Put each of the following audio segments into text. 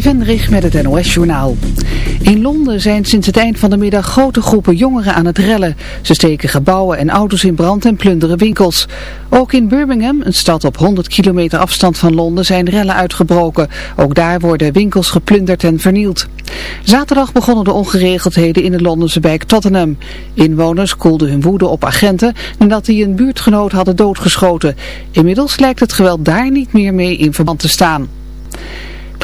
Trudy met het NOS-journaal. In Londen zijn sinds het eind van de middag grote groepen jongeren aan het rellen. Ze steken gebouwen en auto's in brand en plunderen winkels. Ook in Birmingham, een stad op 100 kilometer afstand van Londen, zijn rellen uitgebroken. Ook daar worden winkels geplunderd en vernield. Zaterdag begonnen de ongeregeldheden in de Londense wijk Tottenham. Inwoners koelden hun woede op agenten nadat die een buurtgenoot hadden doodgeschoten. Inmiddels lijkt het geweld daar niet meer mee in verband te staan.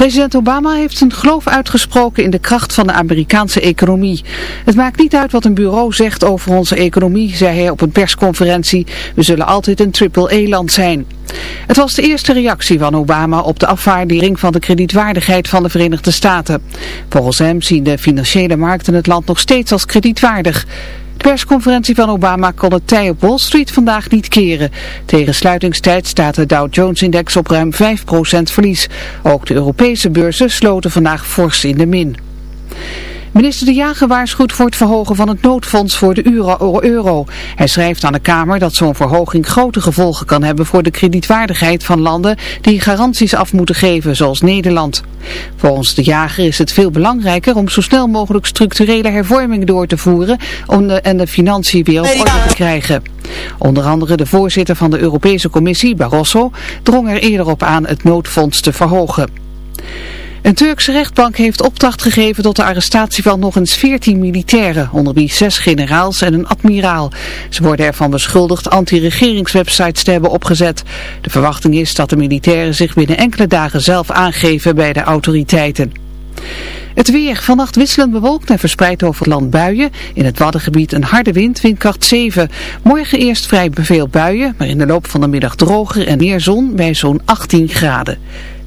President Obama heeft zijn geloof uitgesproken in de kracht van de Amerikaanse economie. Het maakt niet uit wat een bureau zegt over onze economie, zei hij op een persconferentie. We zullen altijd een triple-E-land zijn. Het was de eerste reactie van Obama op de afwaardering van de kredietwaardigheid van de Verenigde Staten. Volgens hem zien de financiële markten het land nog steeds als kredietwaardig. De persconferentie van Obama kon het tij op Wall Street vandaag niet keren. Tegen sluitingstijd staat de Dow Jones-index op ruim 5% verlies. Ook de Europese beurzen sloten vandaag fors in de min. Minister De Jager waarschuwt voor het verhogen van het noodfonds voor de euro. Hij schrijft aan de Kamer dat zo'n verhoging grote gevolgen kan hebben voor de kredietwaardigheid van landen die garanties af moeten geven, zoals Nederland. Volgens De Jager is het veel belangrijker om zo snel mogelijk structurele hervormingen door te voeren om de, en de financiën weer op orde te krijgen. Onder andere de voorzitter van de Europese Commissie, Barroso, drong er eerder op aan het noodfonds te verhogen. Een Turkse rechtbank heeft opdracht gegeven tot de arrestatie van nog eens 14 militairen, onder wie zes generaals en een admiraal. Ze worden ervan beschuldigd anti-regeringswebsites te hebben opgezet. De verwachting is dat de militairen zich binnen enkele dagen zelf aangeven bij de autoriteiten. Het weer. Vannacht wisselend bewolkt en verspreid over het land buien. In het Waddengebied een harde wind, windkracht 7. Morgen eerst vrij veel buien, maar in de loop van de middag droger en meer zon bij zo'n 18 graden.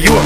You a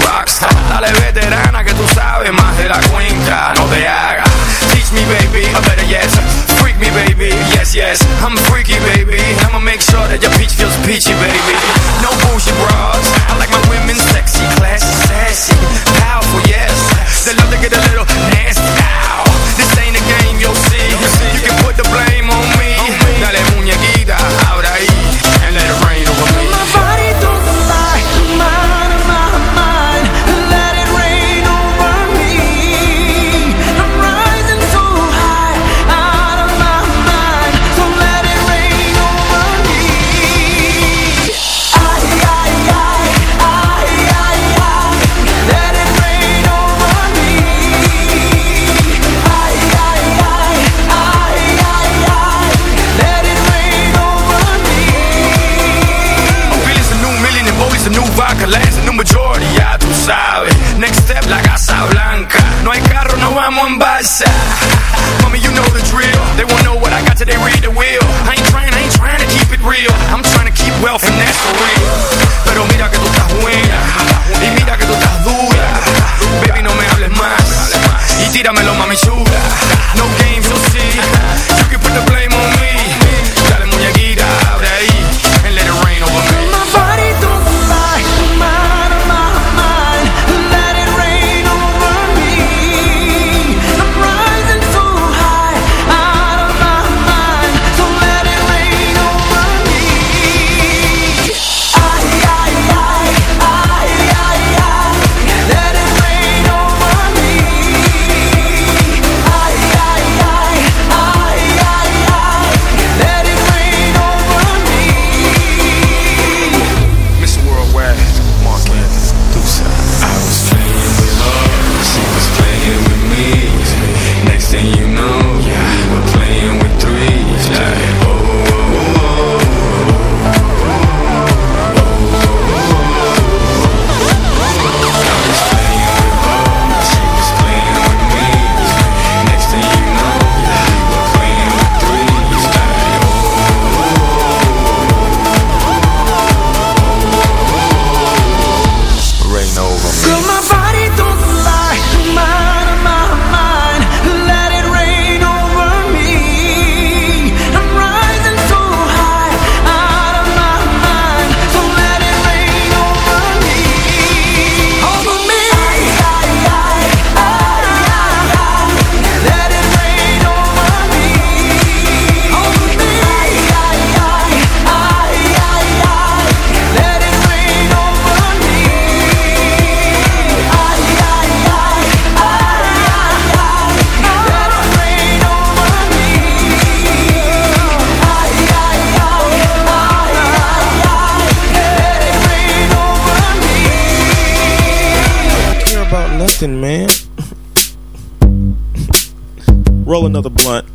Roll another blunt.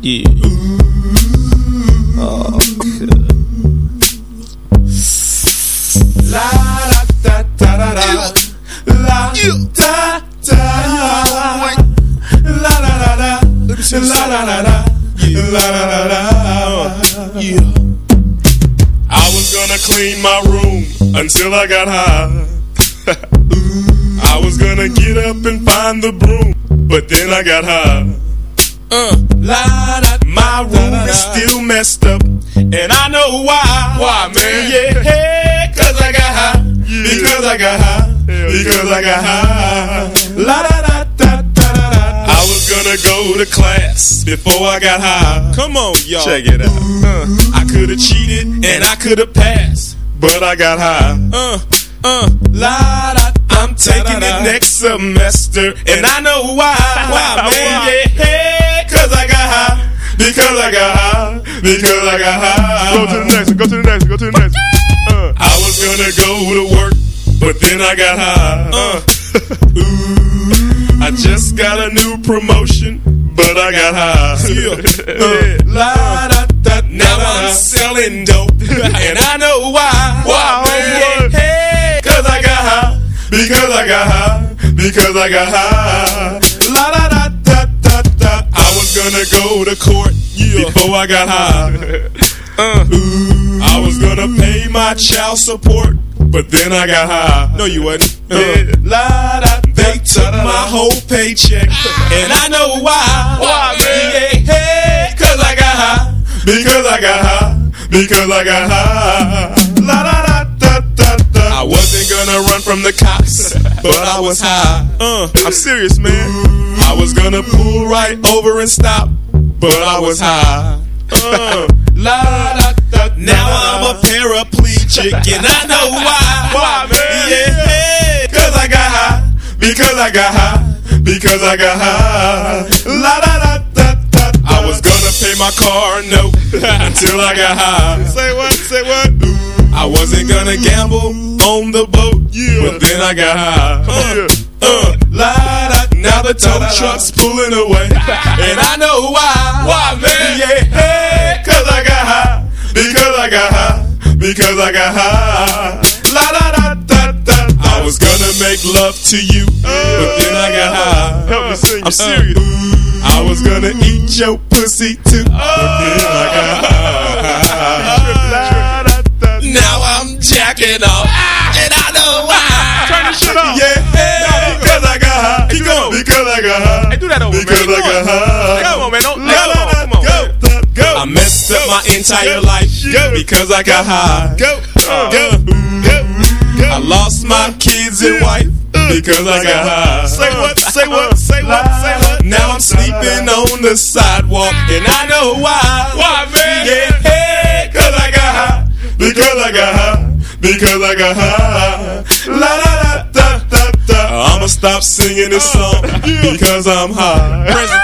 Yeah. Oh, good. La da da da da da. La da da. La da da da. La da da da. La da da da. Yeah. I was gonna clean my room until I got high. I was gonna get up and find the broom, but then I got high. Uh, la, da, my room is still messed up, and I know why. Why, man? Yeah, hey, cause I got high. Yeah. Because I got high. Because I got high. La da da da da da da. I was gonna go to class before I got high. Come on, y'all. Check it out. Uh, I could have cheated and I could have passed, but I got high. Uh, uh, la da. I'm taking it next semester, and I know why. Why, man? Yeah, cause I got high. Because I got high. Because I got high. Go to the next one. Go to the next one. Go to the next one. Uh, I was gonna go to work, but then I got high. Uh, ooh, I just got a new promotion, but I got high. Yeah. Uh, la, da, da, now I'm selling dope, and I know why. Why, Because I got high. Because I got high. La da da da da da. I was gonna go to court before I got high. Uh, ooh, I was gonna pay my child support, but then I got high. No, you wasn't. Uh, la da. They took my whole paycheck, and I know why. Why, man? Yeah, hey, cause I got high. Because I got high. Because I got high. La da wasn't gonna run from the cops, but I was high. Uh, I'm serious, man. I was gonna pull right over and stop, but I was high. Uh, la da da. Now I'm a paraplegic, and I know why. Why, man? Yeah, cause I got high. Because I got high. Because I got high. La da da da da. I was gonna pay my car note until I got high. Say what? Say what? I wasn't gonna gamble on the boat, yeah. but then I got high. Uh, uh, la da. Now the tow truck's pulling away, and I know why. Why, man? Yeah, hey, cause I got high. Because I got high. Because I got high. La da da da da. I was gonna make love to you, but then I got high. Help me sing. I'm serious. I was gonna eat your pussy too, but then I got jacking off, and I know why. Turn the shit off. Yeah, because I got high. Keep going. Because I got high. Hey, do that over, because man. I got high. Come on, man. Don't, come on, come on. Go, go. I messed up my entire life because I got high. Go, uh, go, go, go. I lost my uh, kids and wife uh, because I got high. Say what? Say what? Say what? Say what? Now I'm sleeping on the sidewalk, and I know why. Why, man? Yeah, hey, cause I got high. Because I got high. Because I got high. La la la da da da. I'ma stop singing this song because I'm high. Present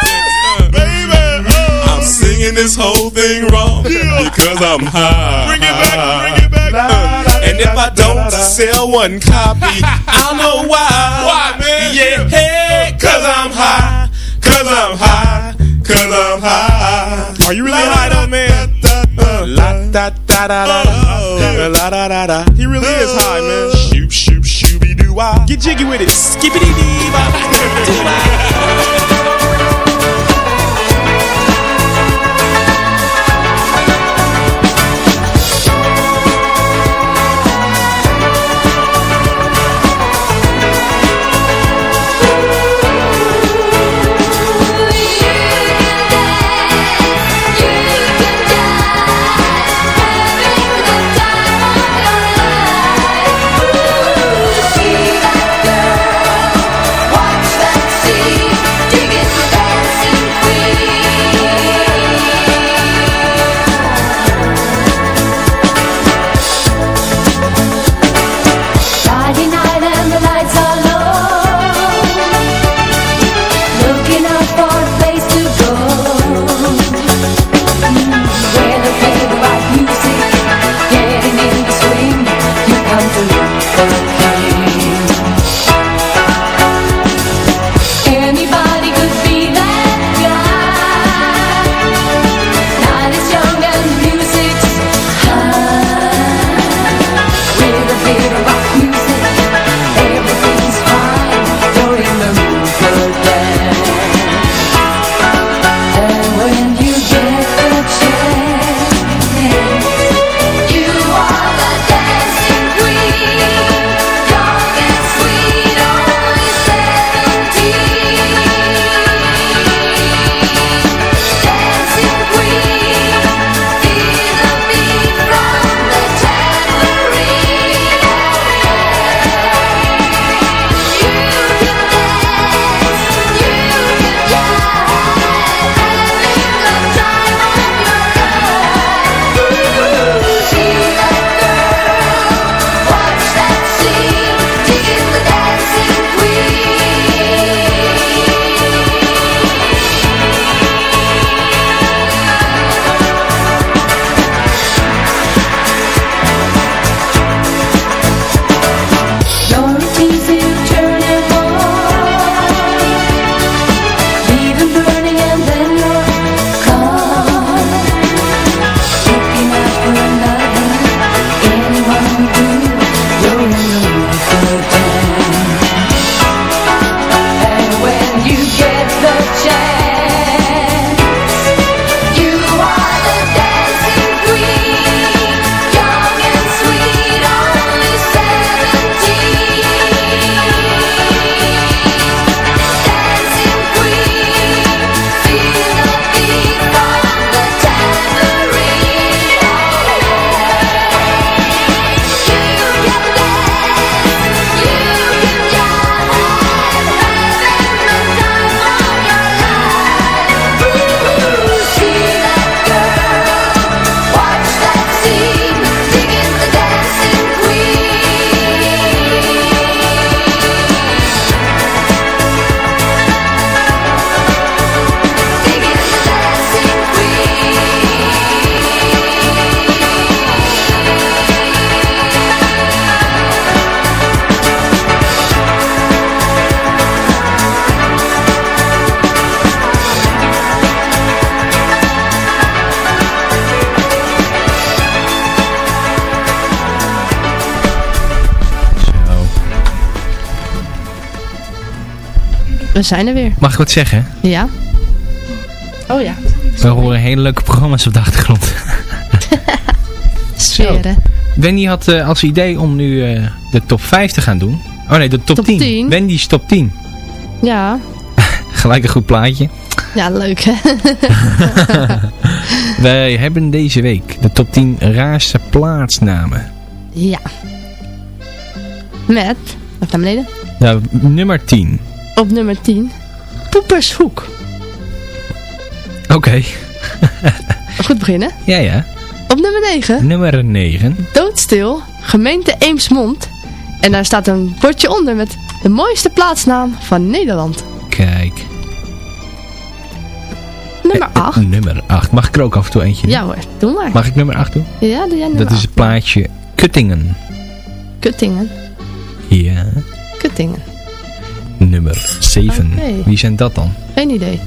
baby. Oh. I'm singing this whole thing wrong because I'm high. Bring it back. Bring it back. Uh, and if I don't sell one copy, I'll know why. Why, man? Yeah, hey, cause I'm high. Cause I'm high. Cause I'm high. Are you really high though, man? La da da da da da la da da da. He really is high, man. Shoop shoop shooby doo wah. Get jiggy with it. Skippity dee Watch that We zijn er weer. Mag ik wat zeggen? Ja. Oh ja. We horen hele leuke programma's op de achtergrond. Sferen. Wendy had eh, als idee om nu eh, de top 5 te gaan doen. Oh nee, de top, Top 10. 10. Wendy's top 10. Ja. Gelijk een goed plaatje. Ja, leuk hè. Wij hebben deze week de top 10 raarste plaatsnamen. ja. Met, even naar beneden. Nou, nummer 10. Op nummer 10. Poepershoek. Oké. Goed beginnen. Ja, ja. Op nummer 9. Nummer 9. Doodstil. Gemeente Eemsmond. En daar staat een bordje onder met de mooiste plaatsnaam van Nederland. Kijk. Nummer 8. Nummer 8. Mag ik er ook af en toe eentje doen? Ja hoor, doe maar. Mag ik nummer 8 doen? Ja, doe jij nummer Dat is 8. het plaatje Kuttingen. Kuttingen. Ja. Kuttingen. Nummer 7. Oké. Wie zijn dat dan? Geen idee.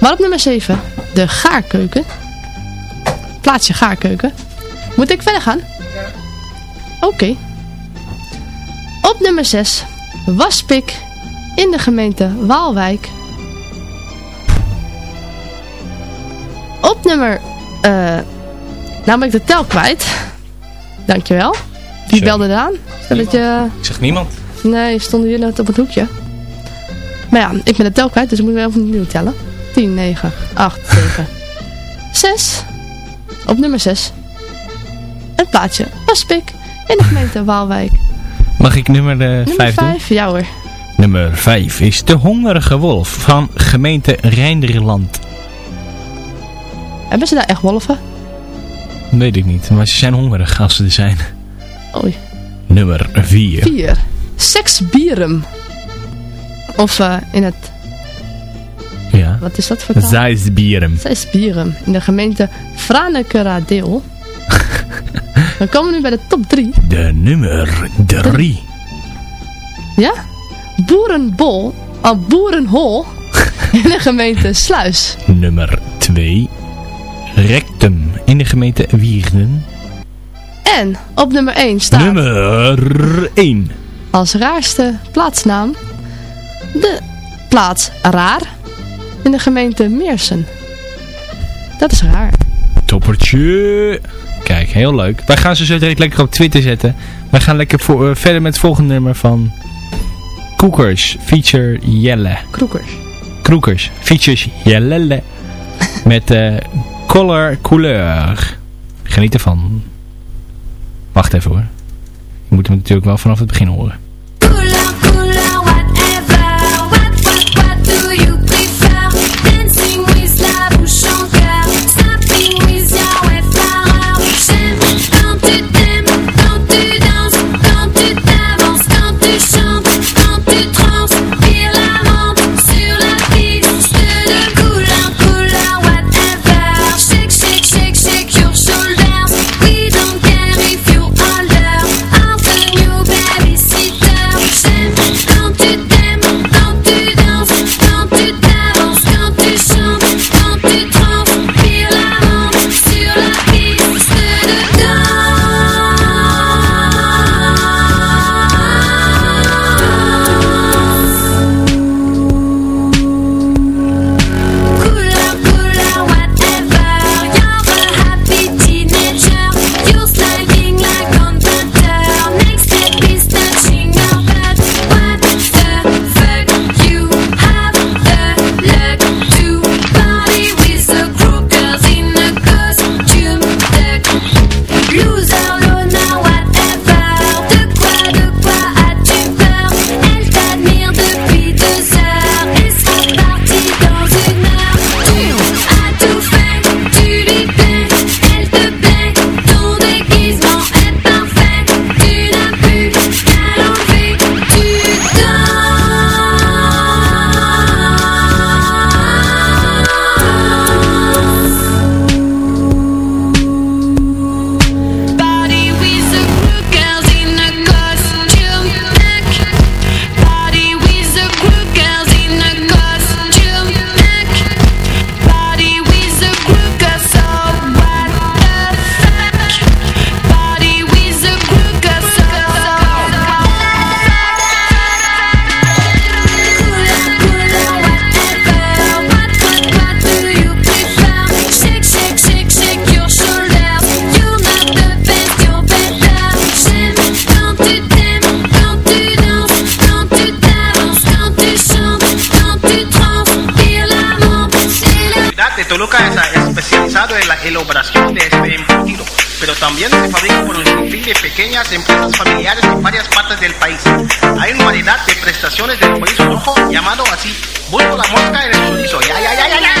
Maar op nummer 7. De gaarkeuken. Plaatsje gaarkeuken. Moet ik verder gaan? Oké. Op nummer 6. Waspik. In de gemeente Waalwijk. Op nummer... eh nou ben ik de tel kwijt. Dankjewel. Wie belde eraan? Stel dat je... Ik zeg niemand. Nee, stonden jullie net op het hoekje. Maar ja, ik ben de tel kwijt, dus ik moet weer even opnieuw tellen. 10, 9, 8, 7, 6. Op nummer 6. Een plaatsje. Waspik. In de gemeente Waalwijk. Mag ik nummer Nummer 5 doen? 5, ja hoor. Nummer 5 is de hongerige wolf van gemeente Rijnderland. Hebben ze daar echt wolven? Weet ik niet, maar ze zijn hongerig als ze er zijn. Oei. Nummer 4. 4. Seksbierum. Of eh, in het... Ja. Wat is dat voor taal? Zeisbierum. Seksbierum. In de gemeente Franekeradeel. Dan komen we nu bij de top 3. De nummer 3. Ja? Boerenbol, al Boerenhol, in de gemeente Sluis. Nummer 2. Rectum in de gemeente Wierden. En op nummer 1 staat Nummer 1. als raarste plaatsnaam de plaats Raar in de gemeente Meersen. Dat is raar. Toppertje. Kijk, heel leuk. Wij gaan ze zo direct lekker op Twitter zetten. Wij gaan lekker voor, eh, verder met het volgende nummer van Koekers. Feature Jelle. Kroekers. Kroekers. Features Jelle. met eh Color Couleur. Geniet ervan. Wacht even hoor. Je moet hem natuurlijk wel vanaf het begin horen. Pequeñas empresas familiares en varias partes del país. Hay una variedad de prestaciones del chorizo rojo llamado así, busco la mosca en el chorizo. Ya, ya, ya, ya, ya.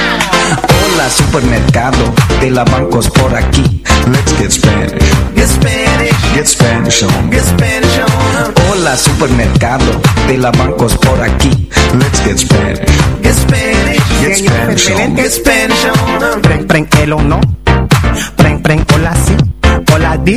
Hola supermercado de la bancos por aquí. Let's get Spanish. Get Spanish. Get Spanish on. Get Spanish on. Hola supermercado de la bancos por aquí. Let's get Spanish. Get Spanish. Get Spanish on. Get Spanish on. Preng, preng, elo no. Preng, preng, hola si. Hola di,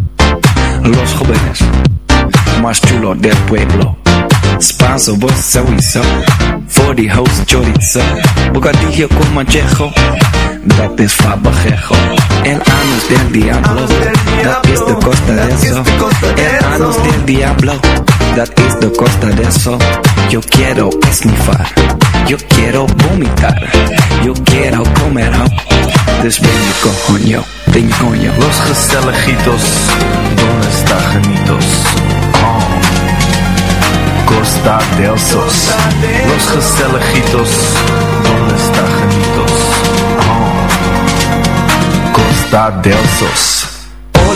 Los jóvenes más chulos del pueblo. Spanso, vos. Voor die host chorizo. Bocadillo con manchejo. Dat is fabajejo. El anus del diablo. Dat is de costa de eso. El anus del diablo. Dat is de costa de eso. Yo quiero esnifar. Yo quiero vomitar. Yo quiero comer je coño. Coño. Los Gestelejitos, ¿dónde está? Oh, Costa del Sos. Los Gestelejitos, ¿dónde está Janitos? Oh, Costa del Sos.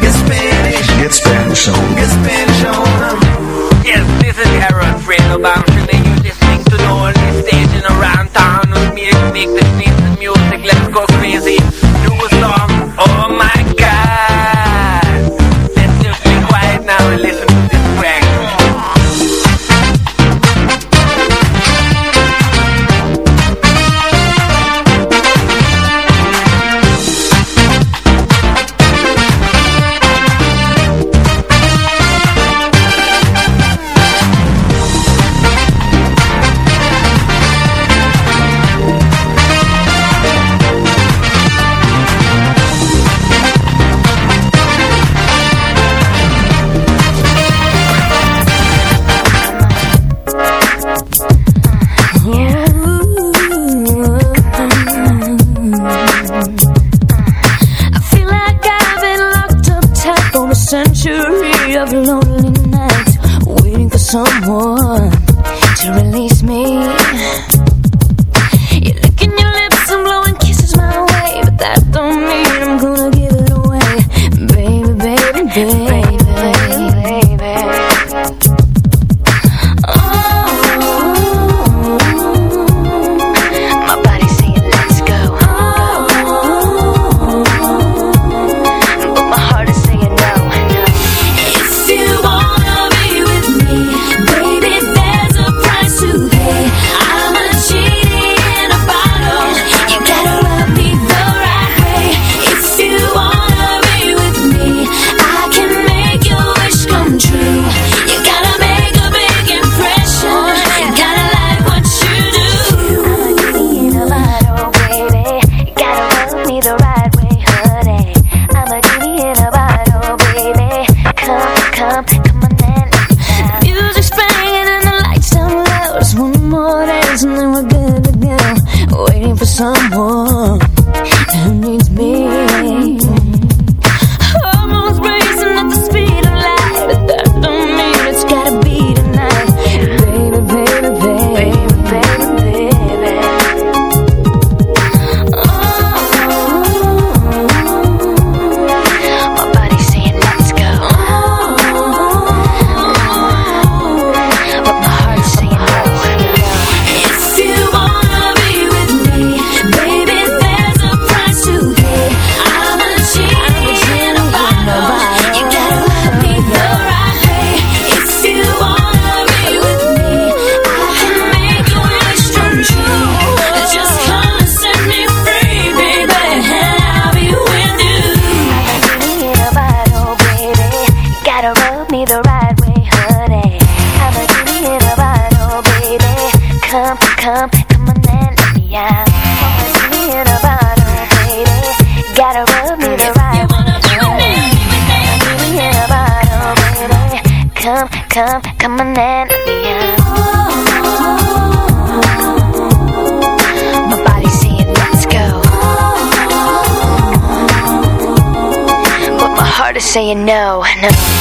Get Spanish. Get Spanish on. Get Spanish on. Yes, this is Harold Fredo Bamshin and you're listening to the only station around town with me to make the sneeze music. Let's go crazy. Do a song. come coming in on. My body saying let's go, but my heart is saying no, no.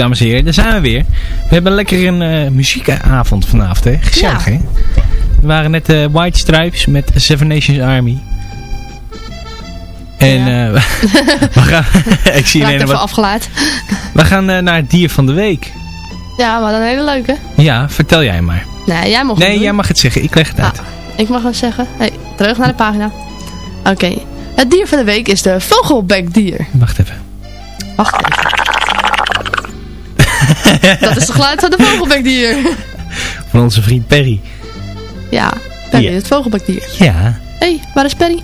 Dames en heren, daar zijn we weer. We hebben lekker een eh, muziekavond vanavond, hè? Gezellig, Ja. hè? We waren net eh, White Stripes met Seven Nations Army. En eh, we gaan... ik zie alleen even wat... afgeleid. We gaan naar het dier van de week. Ja, maar een hele leuke. Ja, vertel jij maar. Nee, jij mag het Nee, doen. jij mag het zeggen. Ik leg het uit. Ik mag het zeggen. Hey, terug naar de pagina. Oké. Het dier van de week is de vogelbekdier. Wacht even. Wacht even. Dat is het geluid van de vogelbekdier. Van onze vriend Perry. Ja, Perry, Ja. het vogelbekdier. Ja. Hé, hey, waar is Perry?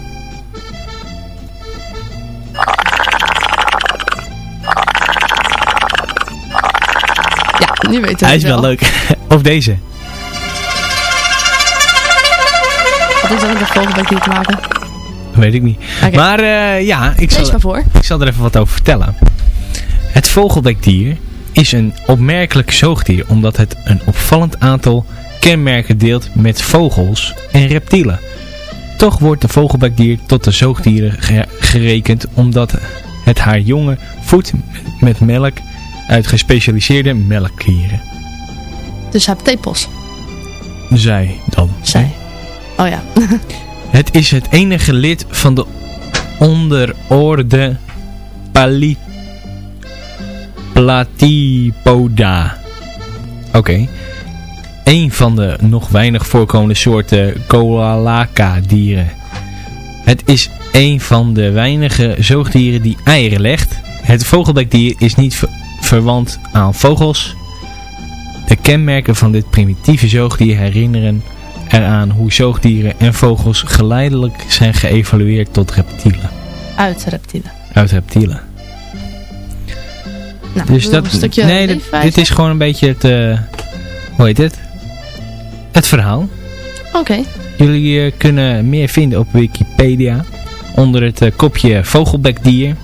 Ja, nu weten we Hij is wel leuk. of deze. Wat is dat met een vogelbekdier te maken? Weet ik niet. Maar eh, ja, ik zal, maar voor. ik zal er even wat over vertellen. Het vogelbekdier is een opmerkelijk zoogdier omdat het een opvallend aantal kenmerken deelt met vogels en reptielen. Toch wordt de vogelbekdier tot de zoogdieren ge- gerekend omdat het haar jongen voedt met melk uit gespecialiseerde melkklieren. Dus heeft tepels. Zij dan. Zij. Oh ja. Het is het enige lid van de onderorde Pali Platypoda. Oké. Een van de nog weinig voorkomende soorten Koalaka dieren. Het is een van de weinige zoogdieren die eieren legt. Het vogelbekdier is niet ver- verwant aan vogels. De kenmerken van dit primitieve zoogdier herinneren eraan hoe zoogdieren en vogels geleidelijk zijn geëvalueerd tot reptielen. Uit reptielen. Uit reptielen. Nou, Dus dat, een stukje nee, dit, is gewoon een beetje het, eh, hoe heet het? Het verhaal. Oké. Jullie eh, kunnen meer vinden op Wikipedia onder het eh, kopje vogelbekdier.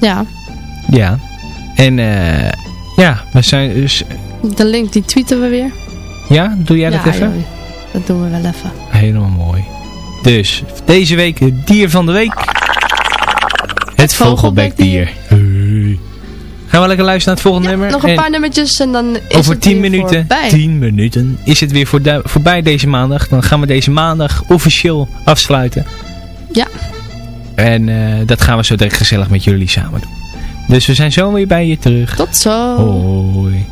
Ja. Ja. En ja, we zijn dus... De link die tweeten we weer. Ja, doe jij dat even? joh. Dat doen we wel even. Helemaal mooi. Dus, deze week het dier van de week. Het vogelbekdier. Gaan we lekker luisteren naar het volgende nummer? Nog een En paar nummertjes en dan is over het 10 weer minuten, voorbij. 10 minuten is het weer voorbij deze maandag. Dan gaan we deze maandag officieel afsluiten. Ja. En eh, dat gaan we zo direct gezellig met jullie samen doen. Dus we zijn zo weer bij je terug. Tot zo. Hoi.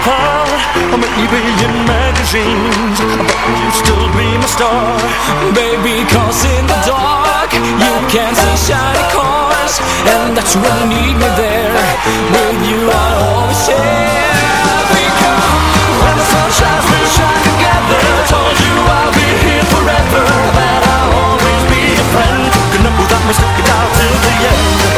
Apart. I'm eBay in magazines, but you still be my star. Baby, cause in the dark You can see shiny cars. And that's when you need me there. With you I'll always share. Because when the sun shines we shine together. I Told you I'll be here forever. That I'll always be a friend. Enough without me, stick it out till the end.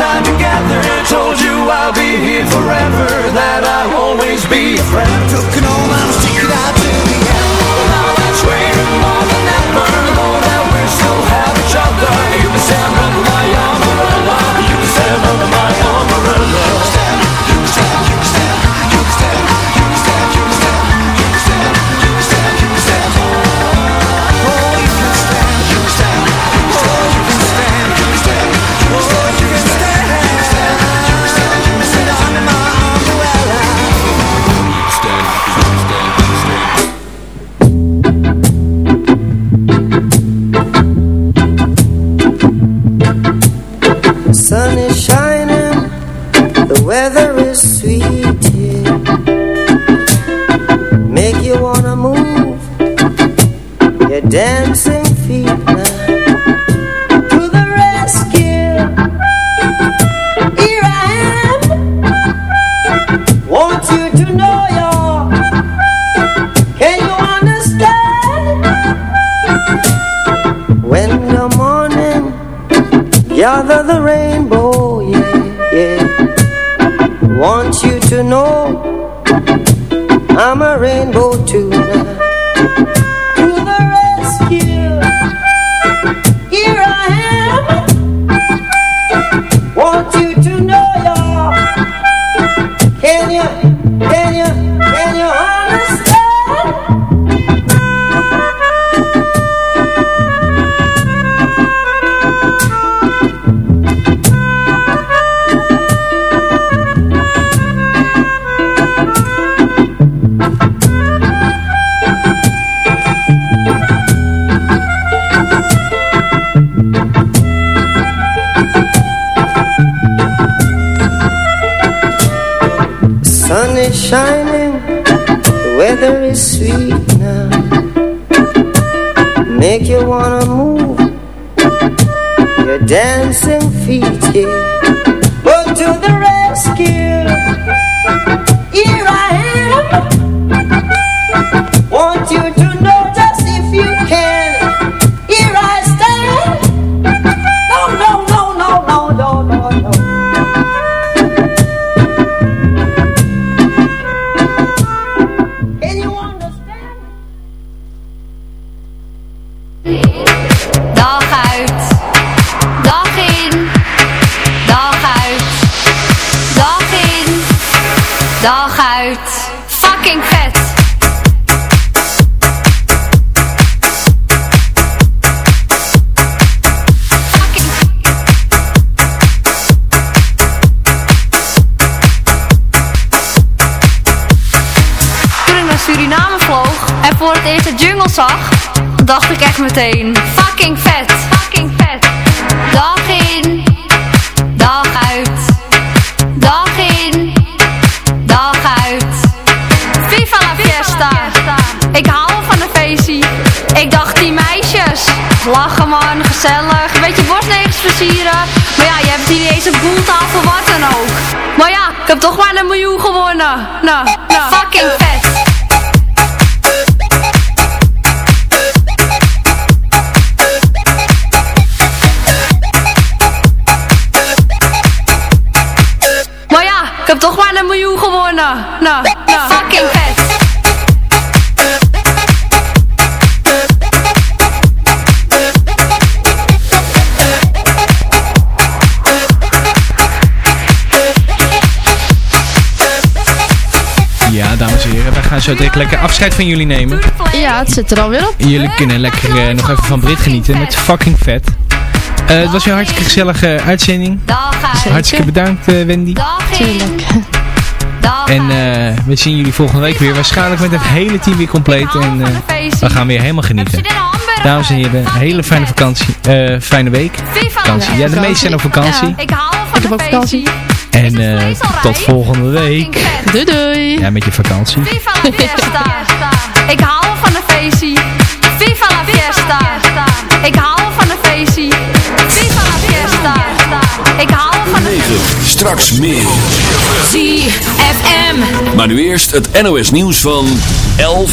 Shine together. Told you I'll be here forever, that I'll always be a friend. To know. I'm a rainbow too shining, the weather is sweet now. Make you wanna move your dancing feet, yeah. De zag, dacht ik echt meteen, fucking vet, fucking vet. Dag in, dag uit, dag in, dag uit. Viva la fiesta, ik hou van een feestje. Ik dacht die meisjes, lachen man, gezellig, een beetje borstnegels versieren. Maar ja, je hebt hier niet eens een boeltafel, wat dan ook. Maar ja, ik heb toch maar een miljoen gewonnen. Nou, nou. fucking vet. Gewonnen. Nou, nou. Fucking vet. Ja, dames en heren, wij gaan zo direct lekker afscheid van jullie nemen. Ja, het zit er alweer op. Jullie kunnen lekker eh, nog even van Brit genieten met fucking vet. Eh, het was weer een hartstikke gezellige uitzending. Hartstikke bedankt eh, Wendy. Tuurlijk. En eh, we zien jullie volgende week weer. Waarschijnlijk met het hele team weer compleet. En eh, we gaan weer helemaal genieten. Dames en heren, een hele fijne vakantie. eh, fijne week. Vakantie. Ja, de meesten zijn op vakantie. Ik hou van ook vakantie. En eh, tot volgende week. Doei doei. Ja, met je vakantie. Viva la fiesta. Ik hou van een feestje. Viva la fiesta. Ik hou van een feestje. Ik hou van 9. Straks meer. ZFM. Maar nu eerst het NOS nieuws van 11.